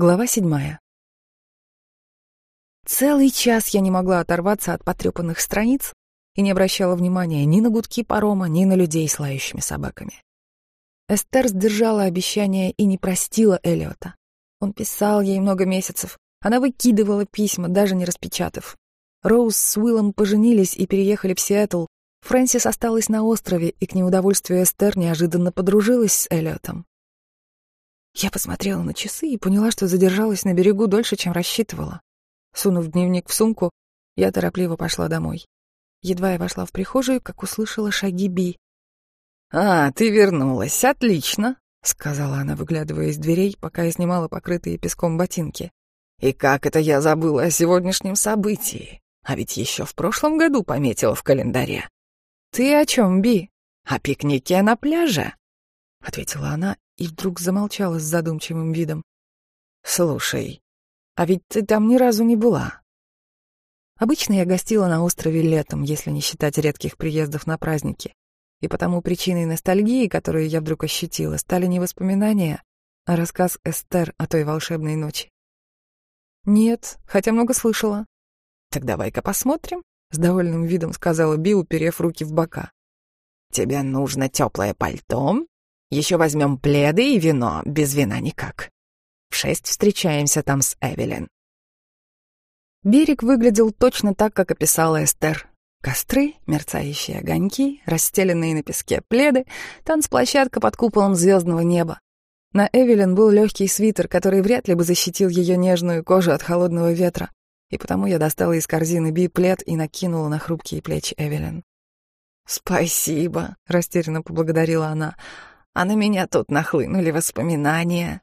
Глава седьмая. Целый час я не могла оторваться от потрепанных страниц и не обращала внимания ни на гудки парома, ни на людей с лающими собаками. Эстер сдержала обещание и не простила Эллиота. Он писал ей много месяцев. Она выкидывала письма, даже не распечатав. Роуз с Уиллом поженились и переехали в Сиэтл. Фрэнсис осталась на острове и к неудовольствию Эстер неожиданно подружилась с Эллиотом. Я посмотрела на часы и поняла, что задержалась на берегу дольше, чем рассчитывала. Сунув дневник в сумку, я торопливо пошла домой. Едва я вошла в прихожую, как услышала шаги Би. «А, ты вернулась, отлично», — сказала она, выглядывая из дверей, пока я снимала покрытые песком ботинки. «И как это я забыла о сегодняшнем событии? А ведь еще в прошлом году пометила в календаре». «Ты о чем, Би?» «О пикнике на пляже», — ответила она и вдруг замолчала с задумчивым видом. «Слушай, а ведь ты там ни разу не была». Обычно я гостила на острове летом, если не считать редких приездов на праздники. И потому причиной ностальгии, которую я вдруг ощутила, стали не воспоминания, а рассказ Эстер о той волшебной ночи. «Нет, хотя много слышала». «Так давай-ка посмотрим», — с довольным видом сказала Би, уперев руки в бока. «Тебе нужно теплое пальто, еще возьмем пледы и вино, без вина никак. В шесть встречаемся там с Эвелин. Берег выглядел точно так, как описала Эстер. Костры, мерцающие огоньки, расстеленные на песке пледы, танцплощадка под куполом звездного неба. На Эвелин был легкий свитер, который вряд ли бы защитил ее нежную кожу от холодного ветра, и потому я достала из корзины Би плед и накинула на хрупкие плечи Эвелин. «Спасибо», — растерянно поблагодарила она а на меня тут нахлынули воспоминания.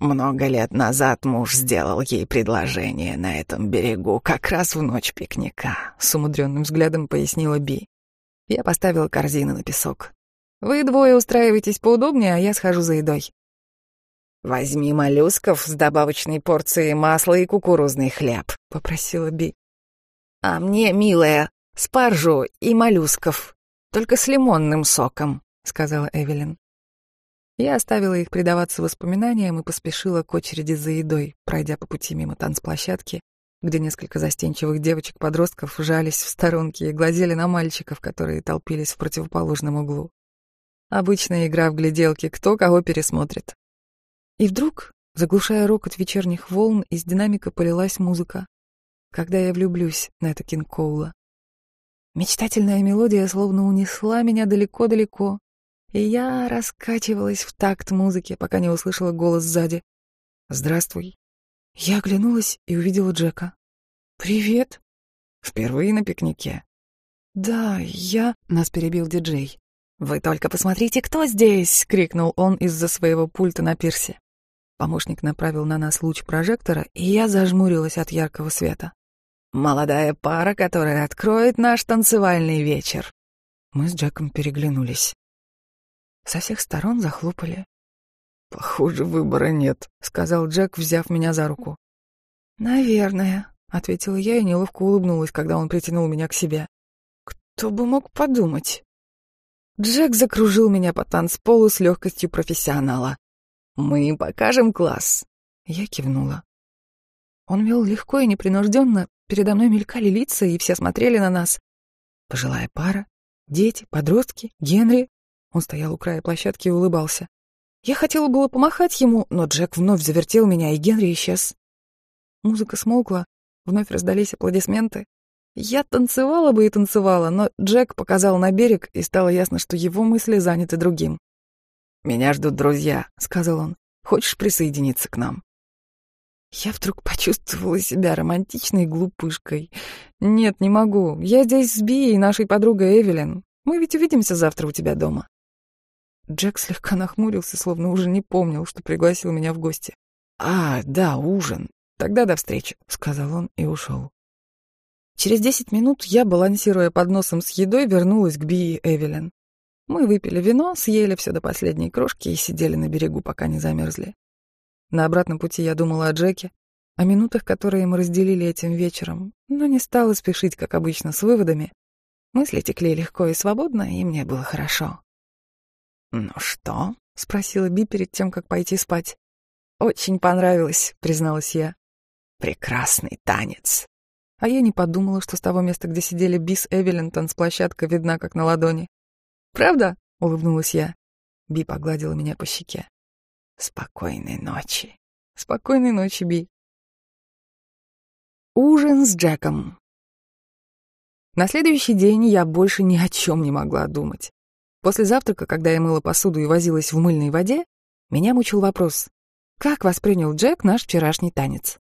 Много лет назад муж сделал ей предложение на этом берегу, как раз в ночь пикника, с умудренным взглядом пояснила Би. Я поставила корзину на песок. Вы двое устраивайтесь поудобнее, а я схожу за едой. «Возьми моллюсков с добавочной порцией масла и кукурузный хлеб», — попросила Би. «А мне, милая, спаржу и моллюсков, только с лимонным соком», — сказала Эвелин. Я оставила их предаваться воспоминаниям и поспешила к очереди за едой, пройдя по пути мимо танцплощадки, где несколько застенчивых девочек-подростков жались в сторонке и глазели на мальчиков, которые толпились в противоположном углу. Обычная игра в гляделки, кто кого пересмотрит. И вдруг, заглушая рокот вечерних волн, из динамика полилась музыка. «Когда я влюблюсь» Нета Кинг Мечтательная мелодия словно унесла меня далеко-далеко, и я раскачивалась в такт музыки, пока не услышала голос сзади. «Здравствуй». Я оглянулась и увидела Джека. «Привет». «Впервые на пикнике?» «Да, я...» — нас перебил диджей. «Вы только посмотрите, кто здесь!» — крикнул он из-за своего пульта на пирсе. Помощник направил на нас луч прожектора, и я зажмурилась от яркого света. «Молодая пара, которая откроет наш танцевальный вечер». Мы с Джеком переглянулись. Со всех сторон захлопали. «Похоже, выбора нет», — сказал Джек, взяв меня за руку. «Наверное», — ответила я и неловко улыбнулась, когда он притянул меня к себе. «Кто бы мог подумать?» Джек закружил меня по танцполу с легкостью профессионала. «Мы покажем класс!» Я кивнула. Он вел легко и непринужденно, передо мной мелькали лица, и все смотрели на нас. Пожилая пара, дети, подростки, Генри, он стоял у края площадки и улыбался. Я хотела было помахать ему, но Джек вновь завертел меня, и Генри исчез. Музыка смолкла, вновь раздались аплодисменты. Я танцевала бы и танцевала, но Джек показал на берег, и стало ясно, что его мысли заняты другим. «Меня ждут друзья», — сказал он. «Хочешь присоединиться к нам?» Я вдруг почувствовала себя романтичной глупышкой. «Нет, не могу. Я здесь с Би и нашей подругой Эвелин. Мы ведь увидимся завтра у тебя дома». Джек слегка нахмурился, словно уже не помнил, что пригласил меня в гости. «А, да, ужин. Тогда до встречи», — сказал он и ушел. Через десять минут я, балансируя под носом с едой, вернулась к Би и Эвелин. Мы выпили вино, съели все до последней крошки и сидели на берегу, пока не замерзли. На обратном пути я думала о Джеке, о минутах, которые мы разделили этим вечером, но не стала спешить, как обычно, с выводами. Мысли текли легко и свободно, и мне было хорошо. «Ну что?» — спросила Би перед тем, как пойти спать. Очень понравилось, призналась я. Прекрасный танец. А я не подумала, что с того места, где сидели Бис Эвелин, танцплощадка видна как на ладони. «Правда?» — улыбнулась я. Би погладила меня по щеке. «Спокойной ночи». «Спокойной ночи, Би». Ужин с Джеком. На следующий день я больше ни о чем не могла думать. После завтрака, когда я мыла посуду и возилась в мыльной воде, меня мучил вопрос, как воспринял Джек наш вчерашний танец?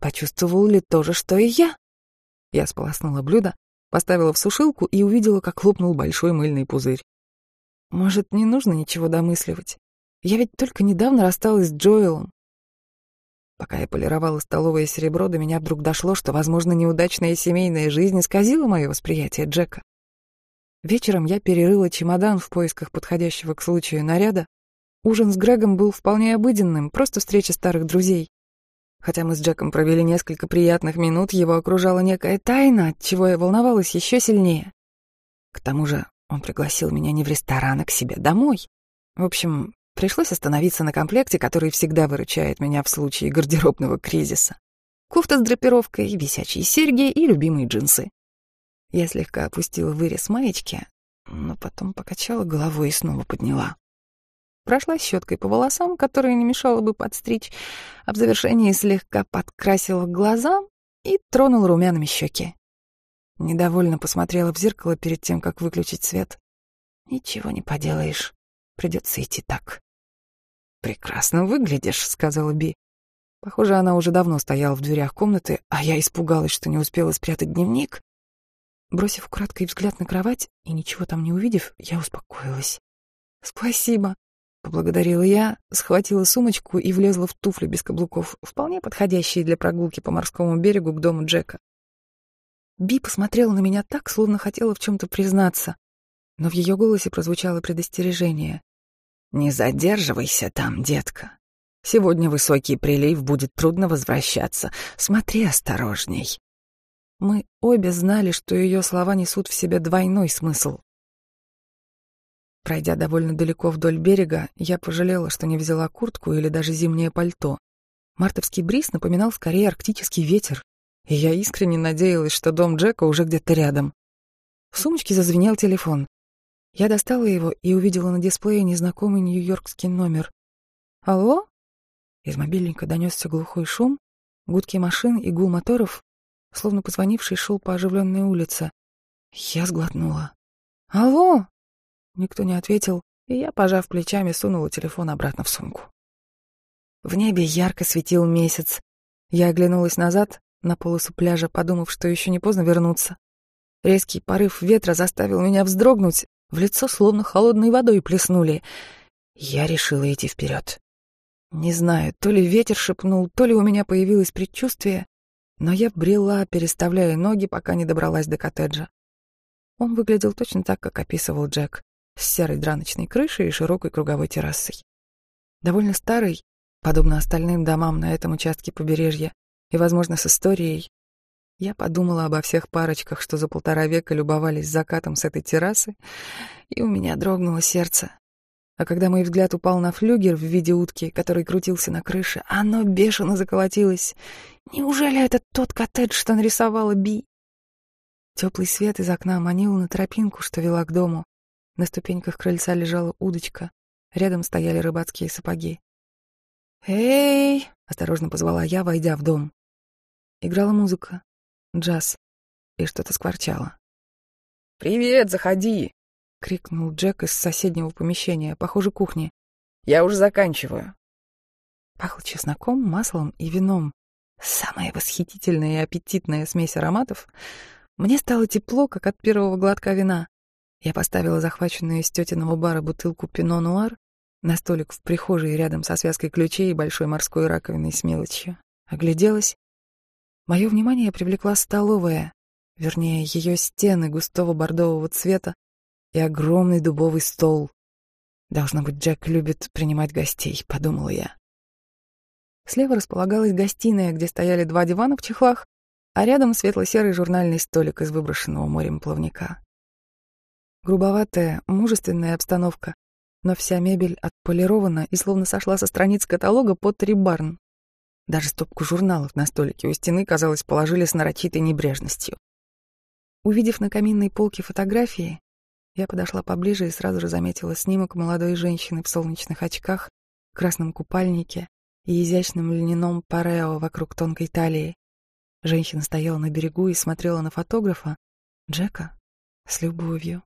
Почувствовал ли то же, что и я? Я сполоснула блюдо, поставила в сушилку и увидела, как лопнул большой мыльный пузырь. Может, не нужно ничего домысливать? Я ведь только недавно рассталась с Джоэлом. Пока я полировала столовое серебро, до меня вдруг дошло, что, возможно, неудачная семейная жизнь исказила мое восприятие Джека. Вечером я перерыла чемодан в поисках подходящего к случаю наряда. Ужин с Грегом был вполне обыденным, просто встреча старых друзей. Хотя мы с Джеком провели несколько приятных минут, его окружала некая тайна, от чего я волновалась еще сильнее. К тому же он пригласил меня не в ресторан, а к себе домой. В общем, пришлось остановиться на комплекте, который всегда выручает меня в случае гардеробного кризиса. Кофта с драпировкой, висячие серьги и любимые джинсы. Я слегка опустила вырез маечки, но потом покачала головой и снова подняла. Прошла щеткой по волосам, которые не мешало бы подстричь, а в завершении слегка подкрасила глаза и тронула румяными щеки. Недовольно посмотрела в зеркало перед тем, как выключить свет. Ничего не поделаешь, придется идти так. «Прекрасно выглядишь», — сказала Би. Похоже, она уже давно стояла в дверях комнаты, а я испугалась, что не успела спрятать дневник. Бросив краткий взгляд на кровать и ничего там не увидев, я успокоилась. «Спасибо», Поблагодарила я, схватила сумочку и влезла в туфли без каблуков, вполне подходящие для прогулки по морскому берегу к дому Джека. Би посмотрела на меня так, словно хотела в чем-то признаться, но в ее голосе прозвучало предостережение. «Не задерживайся там, детка. Сегодня высокий прилив, будет трудно возвращаться. Смотри осторожней». Мы обе знали, что ее слова несут в себе двойной смысл. Пройдя довольно далеко вдоль берега, я пожалела, что не взяла куртку или даже зимнее пальто. Мартовский бриз напоминал скорее арктический ветер, и я искренне надеялась, что дом Джека уже где-то рядом. В сумочке зазвенел телефон. Я достала его и увидела на дисплее незнакомый нью-йоркский номер. «Алло?» Из мобильника донесся глухой шум, гудки машин и гул моторов, словно позвонивший шел по оживленной улице. Я сглотнула. «Алло!» Никто не ответил, и я, пожав плечами, сунула телефон обратно в сумку. В небе ярко светил месяц. Я оглянулась назад, на полосу пляжа, подумав, что еще не поздно вернуться. Резкий порыв ветра заставил меня вздрогнуть, в лицо словно холодной водой плеснули. Я решила идти вперед. Не знаю, то ли ветер шепнул, то ли у меня появилось предчувствие, но я брела, переставляя ноги, пока не добралась до коттеджа. Он выглядел точно так, как описывал Джек с серой драночной крышей и широкой круговой террасой. Довольно старый, подобно остальным домам на этом участке побережья, и, возможно, с историей. Я подумала обо всех парочках, что за полтора века любовались закатом с этой террасы, и у меня дрогнуло сердце. А когда мой взгляд упал на флюгер в виде утки, который крутился на крыше, оно бешено заколотилось. Неужели это тот коттедж, что нарисовала Би? Теплый свет из окна манил на тропинку, что вела к дому. На ступеньках крыльца лежала удочка, рядом стояли рыбацкие сапоги. «Эй!» — осторожно позвала я, войдя в дом. Играла музыка, джаз, и что-то скворчало. «Привет, заходи!» — крикнул Джек из соседнего помещения, похоже, кухни. «Я уже заканчиваю». Пахло чесноком, маслом и вином. Самая восхитительная и аппетитная смесь ароматов. Мне стало тепло, как от первого глотка вина. Я поставила захваченную из тетиного бара бутылку пино-нуар на столик в прихожей рядом со связкой ключей и большой морской раковиной с мелочью. Огляделась. Мое внимание привлекла столовая, вернее, ее стены густого бордового цвета и огромный дубовый стол. Должно быть, Джек любит принимать гостей, подумала я. Слева располагалась гостиная, где стояли два дивана в чехлах, а рядом светло-серый журнальный столик из выброшенного морем плавника. Грубоватая, мужественная обстановка, но вся мебель отполирована и словно сошла со страниц каталога под Барн. Даже стопку журналов на столике у стены, казалось, положили с нарочитой небрежностью. Увидев на каминной полке фотографии, я подошла поближе и сразу же заметила снимок молодой женщины в солнечных очках, красном купальнике и изящном льняном парео вокруг тонкой талии. Женщина стояла на берегу и смотрела на фотографа, Джека, с любовью.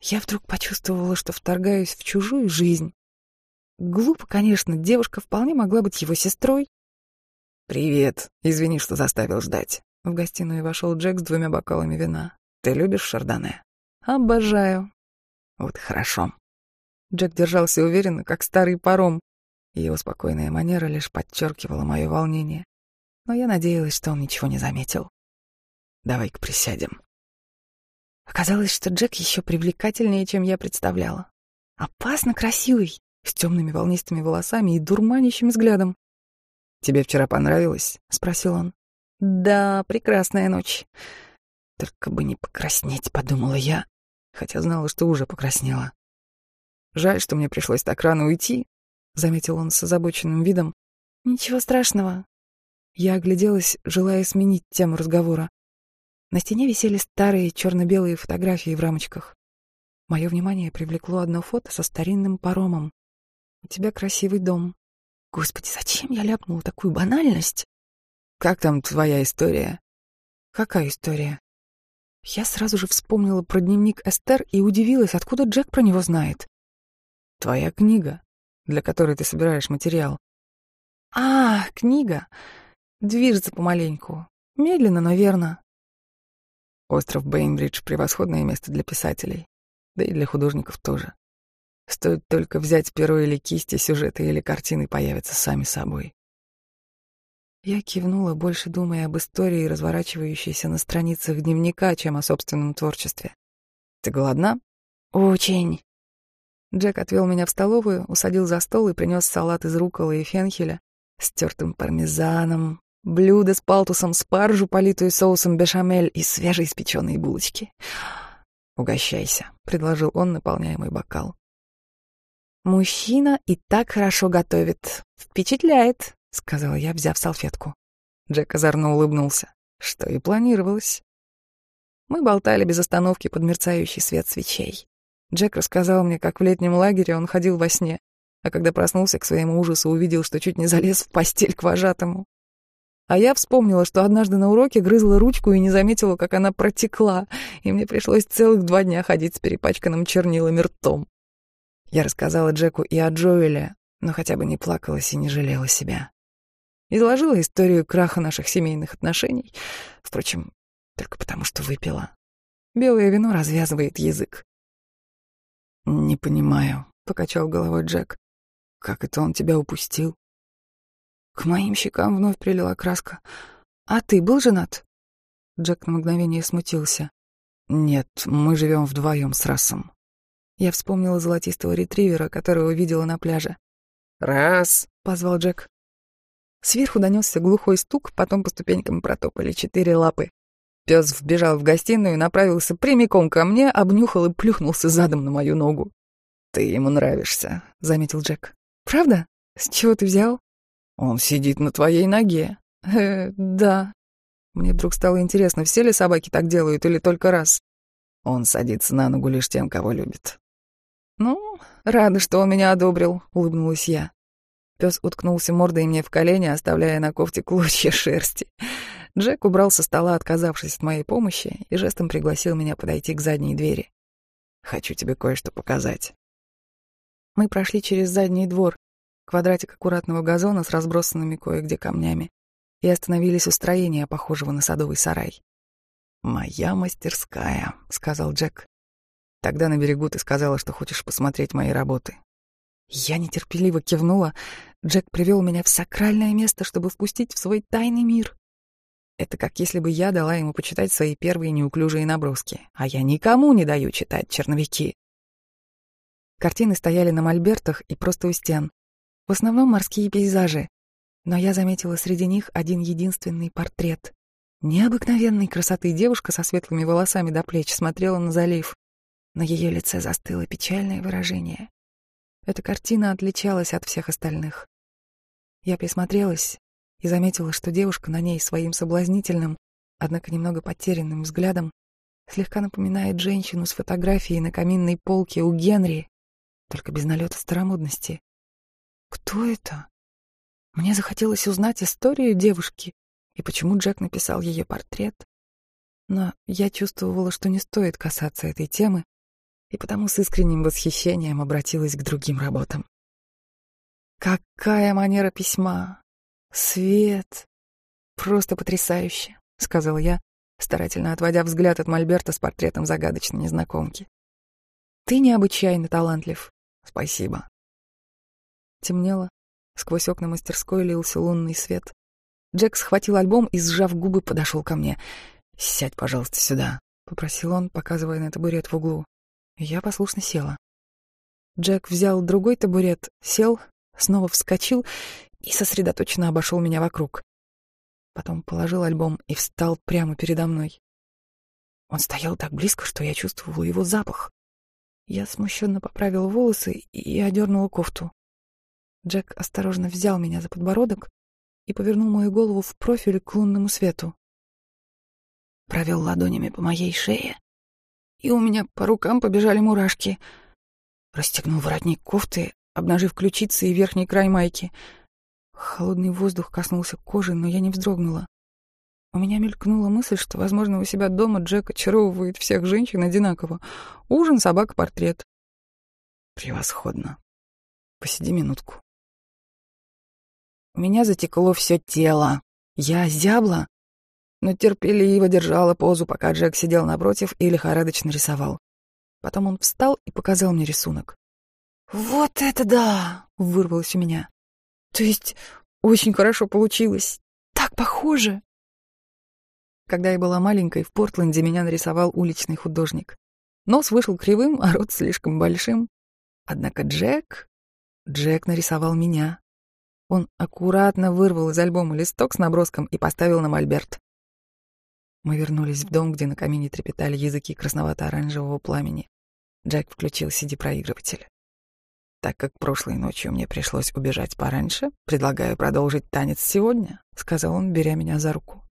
Я вдруг почувствовала, что вторгаюсь в чужую жизнь. Глупо, конечно, девушка вполне могла быть его сестрой. «Привет. Извини, что заставил ждать». В гостиную вошел Джек с двумя бокалами вина. «Ты любишь шардоне?» «Обожаю». «Вот хорошо». Джек держался уверенно, как старый паром. Его спокойная манера лишь подчеркивала мое волнение. Но я надеялась, что он ничего не заметил. «Давай-ка присядем». Оказалось, что Джек еще привлекательнее, чем я представляла. Опасно красивый, с темными волнистыми волосами и дурманящим взглядом. «Тебе вчера понравилось?» — спросил он. «Да, прекрасная ночь». «Только бы не покраснеть», — подумала я, хотя знала, что уже покраснела. «Жаль, что мне пришлось так рано уйти», — заметил он с озабоченным видом. «Ничего страшного». Я огляделась, желая сменить тему разговора. На стене висели старые черно-белые фотографии в рамочках. Мое внимание привлекло одно фото со старинным паромом. У тебя красивый дом. Господи, зачем я ляпнула такую банальность? Как там твоя история? Какая история? Я сразу же вспомнила про дневник Эстер и удивилась, откуда Джек про него знает. Твоя книга, для которой ты собираешь материал. А, книга. Движется помаленьку. Медленно, но верно. Остров Бейнбридж — превосходное место для писателей, да и для художников тоже. Стоит только взять перо или кисти, сюжеты или картины появятся сами собой. Я кивнула, больше думая об истории, разворачивающейся на страницах дневника, чем о собственном творчестве. «Ты голодна?» «Очень». Джек отвел меня в столовую, усадил за стол и принес салат из рукколы и фенхеля с тертым пармезаном, Блюдо с палтусом спаржу, политую соусом бешамель и свежеиспеченные булочки. «Угощайся», — предложил он, наполняя мой бокал. «Мужчина и так хорошо готовит. Впечатляет», — сказала я, взяв салфетку. Джек озорно улыбнулся, что и планировалось. Мы болтали без остановки под мерцающий свет свечей. Джек рассказал мне, как в летнем лагере он ходил во сне, а когда проснулся к своему ужасу, увидел, что чуть не залез в постель к вожатому. А я вспомнила, что однажды на уроке грызла ручку и не заметила, как она протекла, и мне пришлось целых два дня ходить с перепачканным чернилами ртом. Я рассказала Джеку и о Джоэле, но хотя бы не плакалась и не жалела себя. Изложила историю краха наших семейных отношений, впрочем, только потому что выпила. Белое вино развязывает язык. «Не понимаю», — покачал головой Джек. «Как это он тебя упустил?» К моим щекам вновь прилила краска. «А ты был женат?» Джек на мгновение смутился. «Нет, мы живем вдвоем с Расом». Я вспомнила золотистого ретривера, которого видела на пляже. «Раз!» — позвал Джек. Сверху донесся глухой стук, потом по ступенькам протопали четыре лапы. Пес вбежал в гостиную и направился прямиком ко мне, обнюхал и плюхнулся задом на мою ногу. «Ты ему нравишься», — заметил Джек. «Правда? С чего ты взял?» Он сидит на твоей ноге. Э, да. Мне вдруг стало интересно, все ли собаки так делают или только раз. Он садится на ногу лишь тем, кого любит. Ну, рада, что он меня одобрил, улыбнулась я. Пес уткнулся мордой мне в колени, оставляя на кофте клочья шерсти. Джек убрал со стола, отказавшись от моей помощи, и жестом пригласил меня подойти к задней двери. «Хочу тебе кое-что показать». Мы прошли через задний двор, квадратик аккуратного газона с разбросанными кое-где камнями, и остановились у строения, похожего на садовый сарай. «Моя мастерская», — сказал Джек. «Тогда на берегу ты сказала, что хочешь посмотреть мои работы». Я нетерпеливо кивнула. Джек привел меня в сакральное место, чтобы впустить в свой тайный мир. Это как если бы я дала ему почитать свои первые неуклюжие наброски, а я никому не даю читать черновики. Картины стояли на мольбертах и просто у стен. В основном морские пейзажи, но я заметила среди них один единственный портрет. Необыкновенной красоты девушка со светлыми волосами до плеч смотрела на залив. На ее лице застыло печальное выражение. Эта картина отличалась от всех остальных. Я присмотрелась и заметила, что девушка на ней своим соблазнительным, однако немного потерянным взглядом слегка напоминает женщину с фотографией на каминной полке у Генри, только без налета старомодности. Кто это? Мне захотелось узнать историю девушки и почему Джек написал ее портрет. Но я чувствовала, что не стоит касаться этой темы, и потому с искренним восхищением обратилась к другим работам. «Какая манера письма! Свет! Просто потрясающе!» — сказала я, старательно отводя взгляд от мольберта с портретом загадочной незнакомки. «Ты необычайно талантлив. Спасибо». Темнело. Сквозь окна мастерской лился лунный свет. Джек схватил альбом и, сжав губы, подошел ко мне. «Сядь, пожалуйста, сюда», — попросил он, показывая на табурет в углу. Я послушно села. Джек взял другой табурет, сел, снова вскочил и сосредоточенно обошел меня вокруг. Потом положил альбом и встал прямо передо мной. Он стоял так близко, что я чувствовала его запах. Я смущенно поправила волосы и одернула кофту. Джек осторожно взял меня за подбородок и повернул мою голову в профиль к лунному свету. Провел ладонями по моей шее и у меня по рукам побежали мурашки. Расстегнул воротник кофты, обнажив ключицы и верхний край майки. Холодный воздух коснулся кожи, но я не вздрогнула. У меня мелькнула мысль, что, возможно, у себя дома Джек очаровывает всех женщин одинаково. Ужин, собака, портрет. Превосходно. Посиди минутку. У меня затекло все тело. Я зябла, но терпеливо держала позу, пока Джек сидел напротив и лихорадочно рисовал. Потом он встал и показал мне рисунок. «Вот это да!» — вырвалось у меня. «То есть очень хорошо получилось. Так похоже!» Когда я была маленькой, в Портленде меня нарисовал уличный художник. Нос вышел кривым, а рот слишком большим. Однако Джек... Джек нарисовал меня. Он аккуратно вырвал из альбома листок с наброском и поставил на мольберт. Мы вернулись в дом, где на камине трепетали языки красновато-оранжевого пламени. Джек включил CD-проигрыватель. Так как прошлой ночью мне пришлось убежать пораньше, предлагаю продолжить танец сегодня, сказал он, беря меня за руку.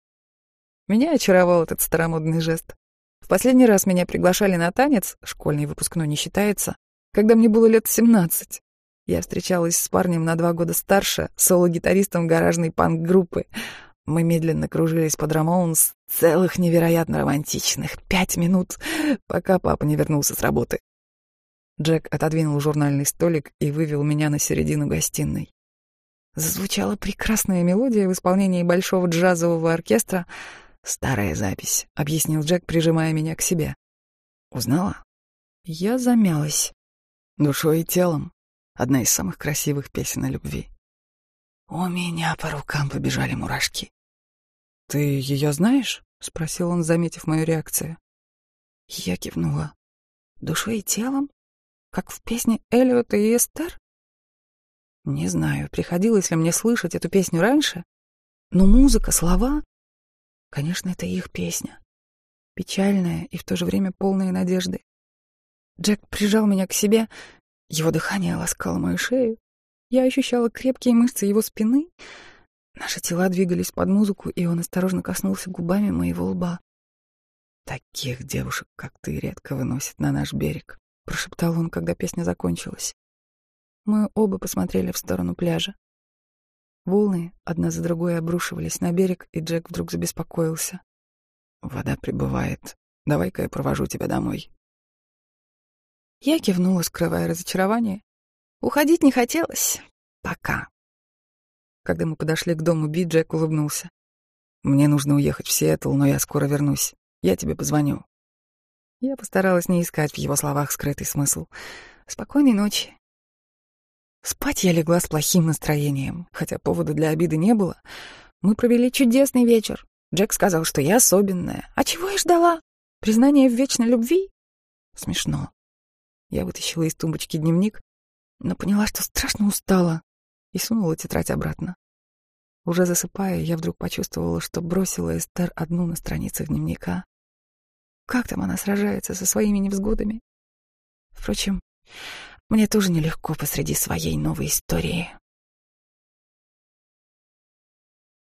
Меня очаровал этот старомодный жест. В последний раз меня приглашали на танец, школьный выпускной не считается, когда мне было лет семнадцать. Я встречалась с парнем на два года старше, соло-гитаристом гаражной панк-группы. Мы медленно кружились под Рамоунс целых невероятно романтичных пять минут, пока папа не вернулся с работы. Джек отодвинул журнальный столик и вывел меня на середину гостиной. Зазвучала прекрасная мелодия в исполнении большого джазового оркестра. «Старая запись», — объяснил Джек, прижимая меня к себе. «Узнала?» Я замялась. «Душой и телом» — одна из самых красивых песен о любви. У меня по рукам побежали мурашки. «Ты ее знаешь?» — спросил он, заметив мою реакцию. Я кивнула. «Душой и телом? Как в песне Эллиота и Эстер?» Не знаю, приходилось ли мне слышать эту песню раньше, но музыка, слова... Конечно, это их песня. Печальная и в то же время полная надежды. Джек прижал меня к себе, его дыхание ласкало мою шею. Я ощущала крепкие мышцы его спины, Наши тела двигались под музыку, и он осторожно коснулся губами моего лба. «Таких девушек, как ты, редко выносят на наш берег», — прошептал он, когда песня закончилась. Мы оба посмотрели в сторону пляжа. Волны одна за другой обрушивались на берег, и Джек вдруг забеспокоился. «Вода прибывает. Давай-ка я провожу тебя домой». Я кивнула, скрывая разочарование. Уходить не хотелось. Пока. Когда мы подошли к дому Би, Джек улыбнулся. «Мне нужно уехать в Сиэтл, но я скоро вернусь. Я тебе позвоню». Я постаралась не искать в его словах скрытый смысл. «Спокойной ночи». Спать я легла с плохим настроением, хотя повода для обиды не было. Мы провели чудесный вечер. Джек сказал, что я особенная. А чего я ждала? Признание в вечной любви? Смешно. Я вытащила из тумбочки дневник, но поняла, что страшно устала и сунула тетрадь обратно. Уже засыпая, я вдруг почувствовала, что бросила Эстер одну на страницах дневника. Как там она сражается со своими невзгодами? Впрочем, мне тоже нелегко посреди своей новой истории.